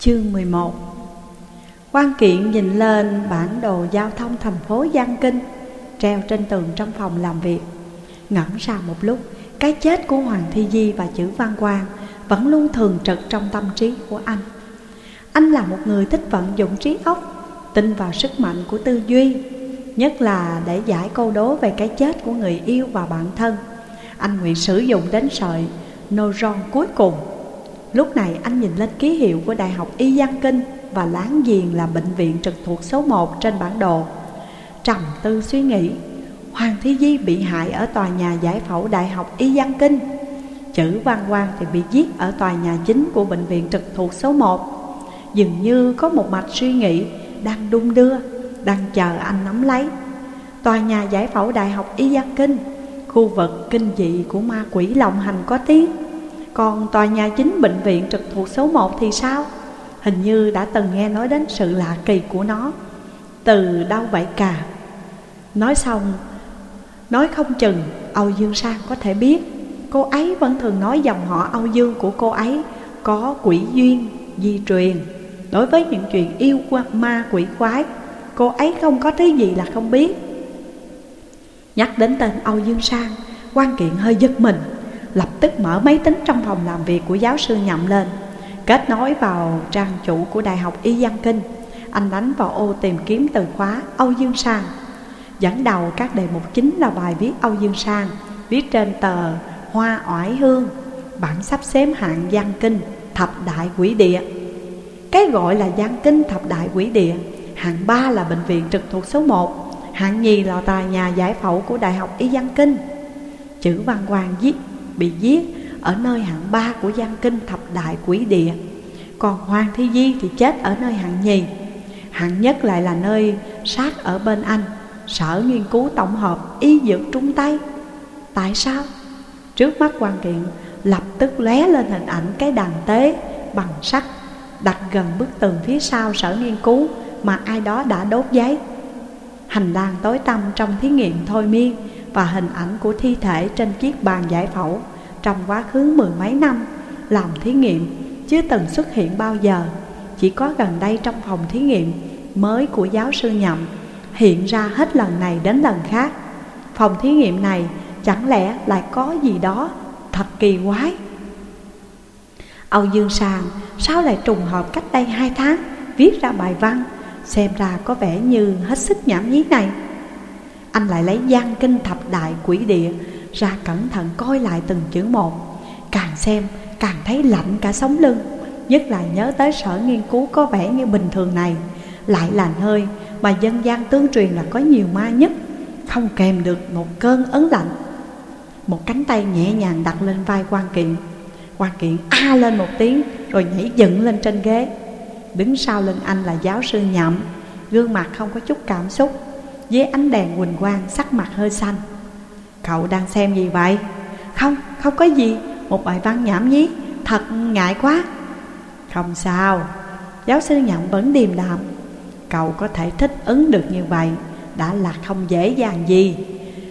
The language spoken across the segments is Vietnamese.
Chương 11 Quan kiện nhìn lên bản đồ giao thông thành phố Giang Kinh, Treo trên tường trong phòng làm việc. Ngẩn ra một lúc, Cái chết của Hoàng Thi Di và chữ Văn Quang Vẫn luôn thường trực trong tâm trí của anh. Anh là một người thích vận dụng trí óc, Tin vào sức mạnh của tư duy, Nhất là để giải câu đố về cái chết của người yêu và bạn thân. Anh nguyện sử dụng đến sợi neuron cuối cùng Lúc này anh nhìn lên ký hiệu của Đại học Y Giang Kinh Và láng giềng là bệnh viện trực thuộc số 1 trên bản đồ. Trầm tư suy nghĩ, Hoàng Thi Di bị hại ở tòa nhà giải phẫu Đại học Y Giang Kinh. Chữ Văn Quang thì bị giết ở tòa nhà chính của bệnh viện trực thuộc số 1 Dường như có một mạch suy nghĩ đang đung đưa, Đang chờ anh nắm lấy. Tòa nhà giải phẫu Đại học Y Giang Kinh, Khu vực kinh dị của ma quỷ lòng hành có tiếng còn tòa nhà chính bệnh viện trực thuộc số 1 thì sao? Hình như đã từng nghe nói đến sự lạ kỳ của nó. Từ đâu vậy cả Nói xong Nói không chừng Âu Dương Sang có thể biết Cô ấy vẫn thường nói dòng họ Âu Dương của cô ấy Có quỷ duyên, di truyền. Đối với những chuyện yêu ma quỷ quái Cô ấy không có thứ gì là không biết. Nhắc đến tên Âu Dương Sang quan kiện hơi giật mình. Lập tức mở máy tính trong phòng làm việc của giáo sư nhậm lên. Kết nối vào trang chủ của Đại học Y Văn Kinh. Anh đánh vào ô tìm kiếm từ khóa Âu Dương Sang. Dẫn đầu các đề mục chính là bài viết Âu Dương Sang, Viết trên tờ Hoa Oải Hương. Bản sắp xếp hạng Giang Kinh, Thập Đại Quỷ Địa. Cái gọi là Giang Kinh, Thập Đại Quỷ Địa, Hạng 3 là bệnh viện trực thuộc số 1 Hạng nhì là tòa nhà giải phẫu của Đại học Y Văn Kinh. Chữ văn hoàng viết bị giết ở nơi hạng ba của Giang Kinh thập đại quỷ địa. Còn Hoàng Thi Di thì chết ở nơi hạng nhì. Hạng nhất lại là nơi sát ở bên anh, Sở nghiên cứu tổng hợp y dược Trung Tây. Tại sao? Trước mắt quan kiện lập tức lóe lên hình ảnh cái đàn tế bằng sắt, Đặt gần bức tường phía sau sở nghiên cứu mà ai đó đã đốt giấy. Hành lang tối tăm trong thí nghiệm thôi miên và hình ảnh của thi thể trên chiếc bàn giải phẫu trong quá khứ mười mấy năm, làm thí nghiệm chưa từng xuất hiện bao giờ. Chỉ có gần đây trong phòng thí nghiệm mới của giáo sư nhậm, hiện ra hết lần này đến lần khác. Phòng thí nghiệm này chẳng lẽ lại có gì đó thật kỳ quái? Âu dương sàng, sao lại trùng hợp cách đây hai tháng, viết ra bài văn, xem ra có vẻ như hết sức nhảm nhí này. Anh lại lấy gian kinh thập đại quỷ địa ra cẩn thận coi lại từng chữ một. Càng xem, càng thấy lạnh cả sống lưng. Nhất là nhớ tới sở nghiên cứu có vẻ như bình thường này. Lại là nơi mà dân gian tương truyền là có nhiều ma nhất. Không kèm được một cơn ấn lạnh. Một cánh tay nhẹ nhàng đặt lên vai quan kiện. Quan kiện a lên một tiếng, Rồi nhảy dựng lên trên ghế. Đứng sau lưng anh là giáo sư nhậm. Gương mặt không có chút cảm xúc. Dưới ánh đèn quỳnh quang, sắc mặt hơi xanh. Cậu đang xem gì vậy? Không, không có gì. Một bài văn nhảm nhí. Thật ngại quá. Không sao. Giáo sư nhận vẫn điềm đạm. Cậu có thể thích ứng được như vậy Đã là không dễ dàng gì.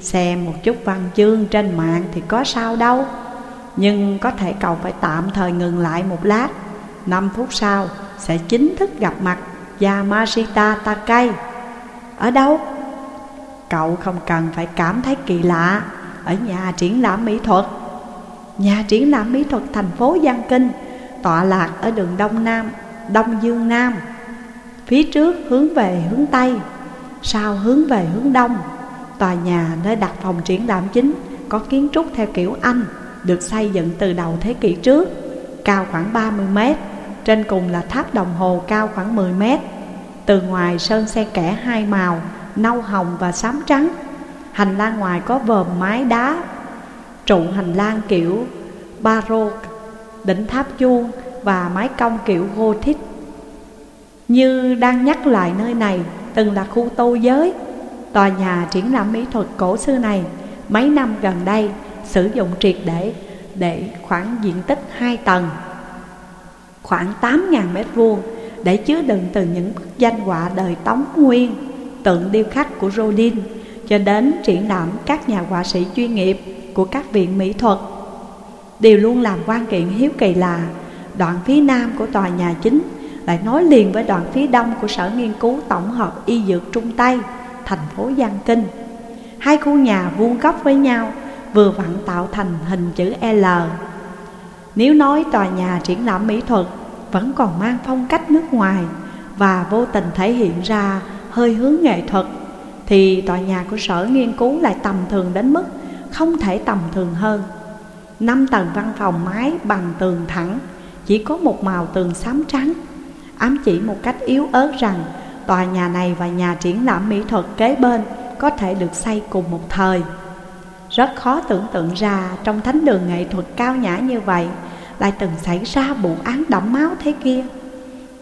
Xem một chút văn chương trên mạng thì có sao đâu. Nhưng có thể cậu phải tạm thời ngừng lại một lát. 5 phút sau sẽ chính thức gặp mặt Yamashita Takai. Ở đâu? Cậu không cần phải cảm thấy kỳ lạ. Ở nhà triển lãm mỹ thuật. Nhà triển lãm mỹ thuật thành phố Giang Kinh Tọa lạc ở đường Đông Nam, Đông Dương Nam. Phía trước hướng về hướng Tây Sau hướng về hướng Đông. Tòa nhà nơi đặt phòng triển lãm chính Có kiến trúc theo kiểu Anh Được xây dựng từ đầu thế kỷ trước Cao khoảng 30 mét Trên cùng là tháp đồng hồ cao khoảng 10 mét. Từ ngoài sơn xe kẻ hai màu nâu hồng và xám trắng. Hành lang ngoài có vòm mái đá. Trụ hành lang kiểu baroque, Đỉnh tháp chuông và mái cong kiểu Gothic. Như đang nhắc lại nơi này từng là khu tô giới. Tòa nhà triển lãm mỹ thuật cổ xưa này Mấy năm gần đây sử dụng triệt để để khoảng diện tích 2 tầng, Khoảng 8.000 mét vuông để chứa đựng từ những bức danh họa đời Tống Nguyên tượng điêu khắc của Rodin cho đến triển lãm các nhà họa sĩ chuyên nghiệp của các viện mỹ thuật. Điều luôn làm quan kiện hiếu kỳ là đoạn phía nam của tòa nhà chính lại nối liền với đoạn phía đông của Sở Nghiên cứu Tổng hợp Y Dược Trung Tây, thành phố Giang Kinh. Hai khu nhà vuông góc với nhau, vừa vặn tạo thành hình chữ L. Nếu nói tòa nhà triển lãm mỹ thuật vẫn còn mang phong cách nước ngoài và vô tình thể hiện ra hơi hướng nghệ thuật, thì tòa nhà của Sở Nghiên cứu lại tầm thường đến mức không thể tầm thường hơn. Năm tầng văn phòng mái bằng tường thẳng, chỉ có một màu tường xám trắng ám chỉ một cách yếu ớt rằng tòa nhà này và nhà triển lãm mỹ thuật kế bên có thể được xây cùng một thời. Rất khó tưởng tượng ra trong thánh đường nghệ thuật cao nhã như vậy lại từng xảy ra vụ án đẫm máu thế kia.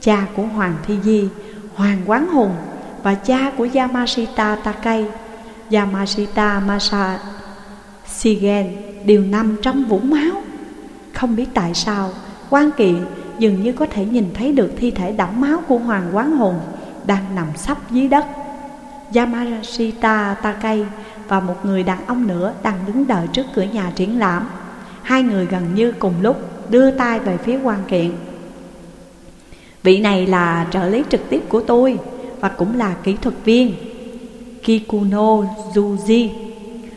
Cha của Hoàng Thi Di, Hoàng Quán Hùng và cha của Yamashita Takei, Yamashita Masa Shigen đều nằm trong vũng máu. Không biết tại sao quan kiện dường như có thể nhìn thấy được thi thể đẫm máu của Hoàng Quán Hùng đang nằm sắp dưới đất. Yamashita Takei và một người đàn ông nữa đang đứng đợi trước cửa nhà triển lãm. Hai người gần như cùng lúc đưa tay về phía quan kiện. Vị này là trợ lý trực tiếp của tôi và cũng là kỹ thuật viên. Kikuno Yuji.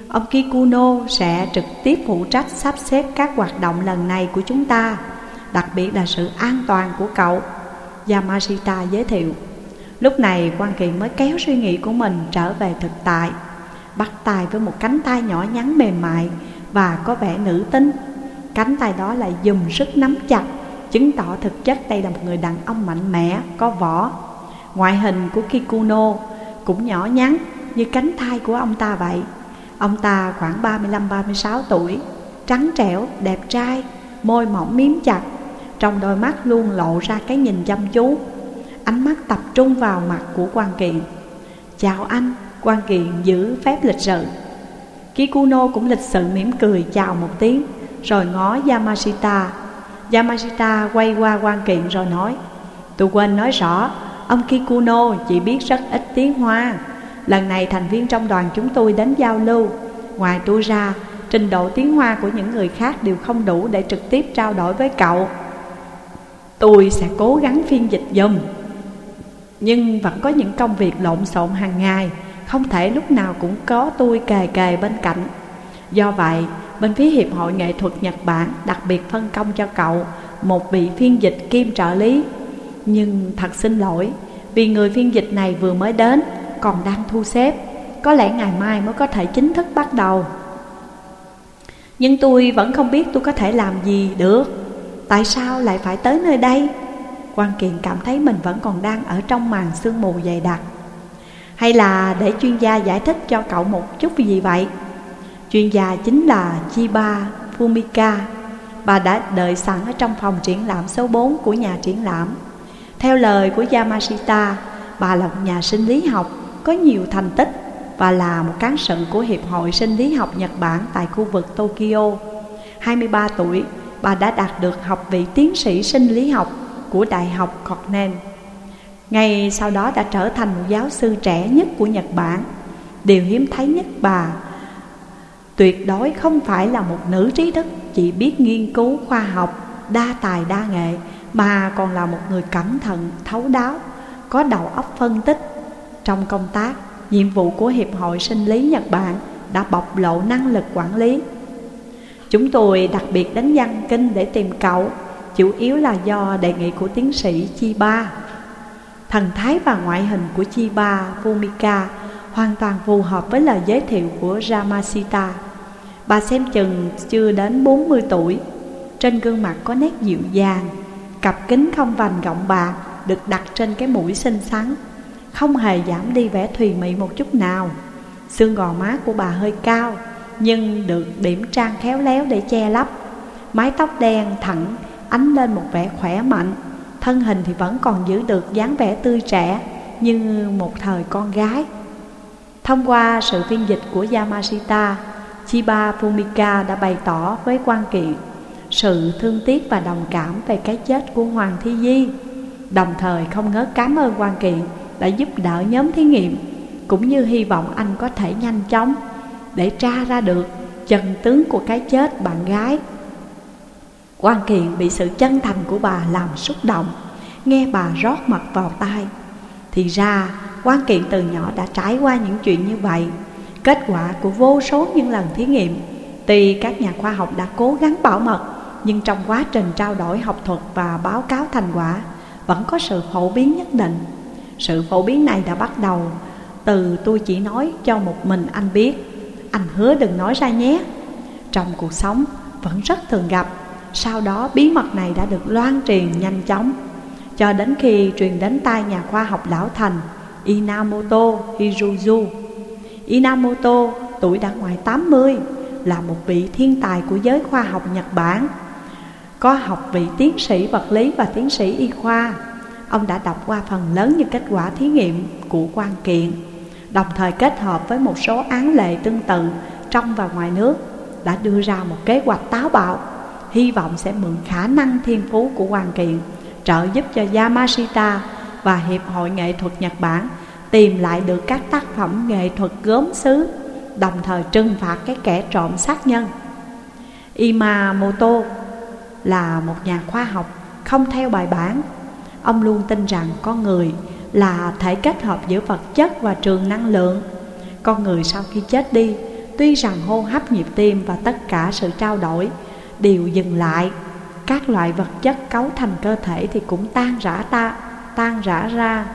Ông Kikuno sẽ trực tiếp phụ trách sắp xếp các hoạt động lần này của chúng ta Đặc biệt là sự an toàn của cậu. Yamashita giới thiệu. Lúc này quan kỳ mới kéo suy nghĩ của mình trở về thực tại Bắt tay với một cánh tay nhỏ nhắn mềm mại Và có vẻ nữ tính. Cánh tay đó lại dùng sức nắm chặt Chứng tỏ thực chất đây là một người đàn ông mạnh mẽ, có võ. Ngoại hình của Kikuno cũng nhỏ nhắn như cánh tay của ông ta vậy. Ông ta khoảng 35-36 tuổi Trắng trẻo, đẹp trai, môi mỏng miếm chặt trong đôi mắt luôn lộ ra cái nhìn chăm chú. Ánh mắt tập trung vào mặt của quan kiện. Chào anh, quan kiện giữ phép lịch sự. Kikuno cũng lịch sự mỉm cười chào một tiếng Rồi ngó Yamashita. Yamashita quay qua quan kiện rồi nói Tôi quên nói rõ Ông Kikuno chỉ biết rất ít tiếng Hoa. Lần này thành viên trong đoàn chúng tôi đến giao lưu. Ngoài tôi ra Trình độ tiếng Hoa của những người khác đều không đủ để trực tiếp trao đổi với cậu. Tôi sẽ cố gắng phiên dịch dùm Nhưng vẫn có những công việc lộn xộn hàng ngày Không thể lúc nào cũng có tôi kề kề bên cạnh. Do vậy, bên phía Hiệp hội Nghệ thuật Nhật Bản đặc biệt phân công cho cậu một vị phiên dịch kim trợ lý. Nhưng thật xin lỗi, vì người phiên dịch này vừa mới đến, còn đang thu xếp. Có lẽ ngày mai mới có thể chính thức bắt đầu. Nhưng tôi vẫn không biết tôi có thể làm gì được. Tại sao lại phải tới nơi đây? Quan Kiện cảm thấy mình vẫn còn đang ở trong màn sương mù dày đặc. Hay là để chuyên gia giải thích cho cậu một chút gì vậy? Chuyên gia chính là Chiba Fumika. Bà đã đợi sẵn ở trong phòng triển lãm số 4 của nhà triển lãm. Theo lời của Yamashita Bà là một nhà sinh lý học có nhiều thành tích Và là một cán sự của Hiệp hội Sinh lý học Nhật Bản tại khu vực Tokyo 23 tuổi bà đã đạt được học vị tiến sĩ sinh lý học của Đại học Cornell. Ngay sau đó đã trở thành một giáo sư trẻ nhất của Nhật Bản. Điều hiếm thấy nhất bà tuyệt đối không phải là một nữ trí thức chỉ biết nghiên cứu khoa học, đa tài đa nghệ mà còn là một người cẩn thận, thấu đáo, có đầu óc phân tích. Trong công tác, nhiệm vụ của Hiệp hội Sinh lý Nhật Bản đã bộc lộ năng lực quản lý. Chúng tôi đặc biệt đánh văn kinh để tìm cậu Chủ yếu là do đề nghị của tiến sĩ Chi Ba. Thần thái và ngoại hình của Chi Ba Fumika Hoàn toàn phù hợp với lời giới thiệu của ramasita. Bà xem chừng chưa đến 40 tuổi Trên gương mặt có nét dịu dàng Cặp kính không vành gọng bạc Được đặt trên cái mũi xinh xắn Không hề giảm đi vẻ thùy mị một chút nào Xương gò má của bà hơi cao nhưng được điểm trang khéo léo để che lấp. Mái tóc đen thẳng ánh lên một vẻ khỏe mạnh, thân hình thì vẫn còn giữ được dáng vẻ tươi trẻ như một thời con gái. Thông qua sự phiên dịch của Yamashita, Chiba Fumika đã bày tỏ với quan kiện sự thương tiếc và đồng cảm về cái chết của Hoàng Thi Di, đồng thời không ngớt cảm ơn quan kiện đã giúp đỡ nhóm thí nghiệm, cũng như hy vọng anh có thể nhanh chóng để tra ra được chân tướng của cái chết bạn gái. Quan Kiện bị sự chân thành của bà làm xúc động, nghe bà rót mật vào tai. Thì ra quan kiện từ nhỏ đã trải qua những chuyện như vậy. Kết quả của vô số những lần thí nghiệm Tuy các nhà khoa học đã cố gắng bảo mật nhưng trong quá trình trao đổi học thuật và báo cáo thành quả, Vẫn có sự phổ biến nhất định. Sự phổ biến này đã bắt đầu từ tôi chỉ nói cho một mình anh biết. Anh hứa đừng nói ra nhé. Trong cuộc sống, vẫn rất thường gặp. Sau đó, bí mật này đã được loan truyền nhanh chóng. Cho đến khi truyền đến tai nhà khoa học lão thành, Inamoto Hiruzu. Inamoto, tuổi đã ngoài 80 Là một vị thiên tài của giới khoa học Nhật Bản. Có học vị tiến sĩ, vật lý và tiến sĩ y khoa. Ông đã đọc qua phần lớn những kết quả thí nghiệm của quan kiện, Đồng thời kết hợp với một số án lệ tương tự trong và ngoài nước, Đã đưa ra một kế hoạch táo bạo, Hy vọng sẽ mượn khả năng thiên phú của quan kiện Trợ giúp cho Yamashita và Hiệp hội Nghệ thuật Nhật Bản Tìm lại được các tác phẩm nghệ thuật gốm sứ Đồng thời trừng phạt cái kẻ trộm sát nhân. Imamoto là một nhà khoa học không theo bài bản. Ông luôn tin rằng con người là thể kết hợp giữa vật chất và trường năng lượng. Con người sau khi chết đi Tuy rằng hô hấp nhịp tim và tất cả sự trao đổi đều dừng lại Các loại vật chất cấu thành cơ thể thì cũng tan rã ta, tan rã ra.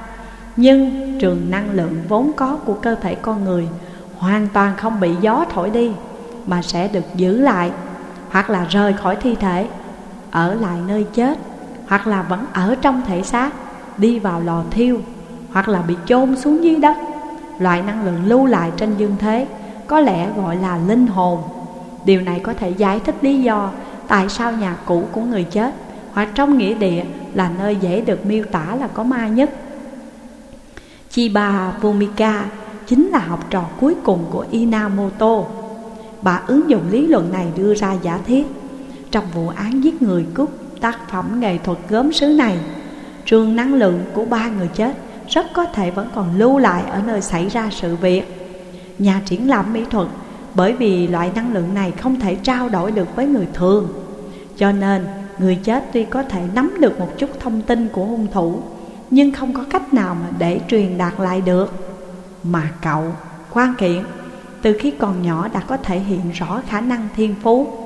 Nhưng trường năng lượng vốn có của cơ thể con người Hoàn toàn không bị gió thổi đi Mà sẽ được giữ lại Hoặc là rời khỏi thi thể. Ở lại nơi chết, Hoặc là vẫn ở trong thể xác, đi vào lò thiêu, hoặc là bị chôn xuống dưới đất. Loại năng lượng lưu lại trên dương thế có lẽ gọi là linh hồn. Điều này có thể giải thích lý do tại sao nhà cũ của người chết, hoặc trong nghĩa địa, là nơi dễ được miêu tả là có ma nhất. Chiba Fumika chính là học trò cuối cùng của Inamoto. Bà ứng dụng lý luận này đưa ra giả thiết. Trong vụ án giết người cướp tác phẩm nghệ thuật gốm sứ này. Trường năng lượng của ba người chết rất có thể vẫn còn lưu lại ở nơi xảy ra sự việc. Nhà triển lãm mỹ thuật bởi vì loại năng lượng này không thể trao đổi được với người thường. Cho nên người chết tuy có thể nắm được một chút thông tin của hung thủ Nhưng không có cách nào mà để truyền đạt lại được. Mà cậu, quan kiện, từ khi còn nhỏ đã có thể hiện rõ khả năng thiên phú.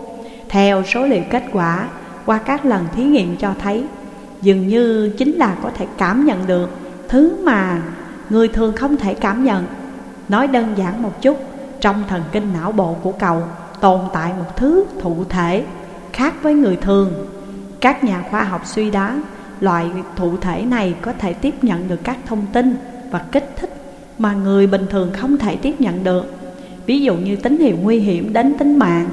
Theo số liệu kết quả qua các lần thí nghiệm cho thấy, Dường như chính là có thể cảm nhận được Thứ mà người thường không thể cảm nhận. Nói đơn giản một chút, Trong thần kinh não bộ của cậu Tồn tại một thứ thụ thể Khác với người thường. Các nhà khoa học suy đoán Loại thụ thể này có thể tiếp nhận được các thông tin Và kích thích Mà người bình thường không thể tiếp nhận được. Ví dụ như tín hiệu nguy hiểm đến tính mạng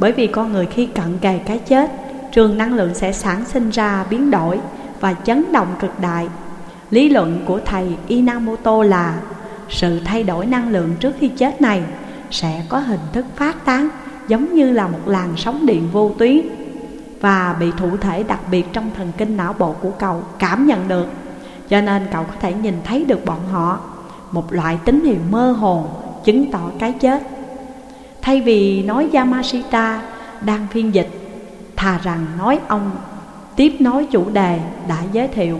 bởi vì con người khi cận kề cái chết, Trường năng lượng sẽ sản sinh ra biến đổi Và chấn động cực đại. Lý luận của thầy Inamoto là sự thay đổi năng lượng trước khi chết này sẽ có hình thức phát tán giống như là một làn sóng điện vô tuyến và bị thụ thể đặc biệt trong thần kinh não bộ của cậu cảm nhận được. Cho nên cậu có thể nhìn thấy được bọn họ, một loại tín hiệu mơ hồ chứng tỏ cái chết thay vì nói Yamashita đang phiên dịch, thà rằng nói ông, tiếp nối chủ đề đã giới thiệu.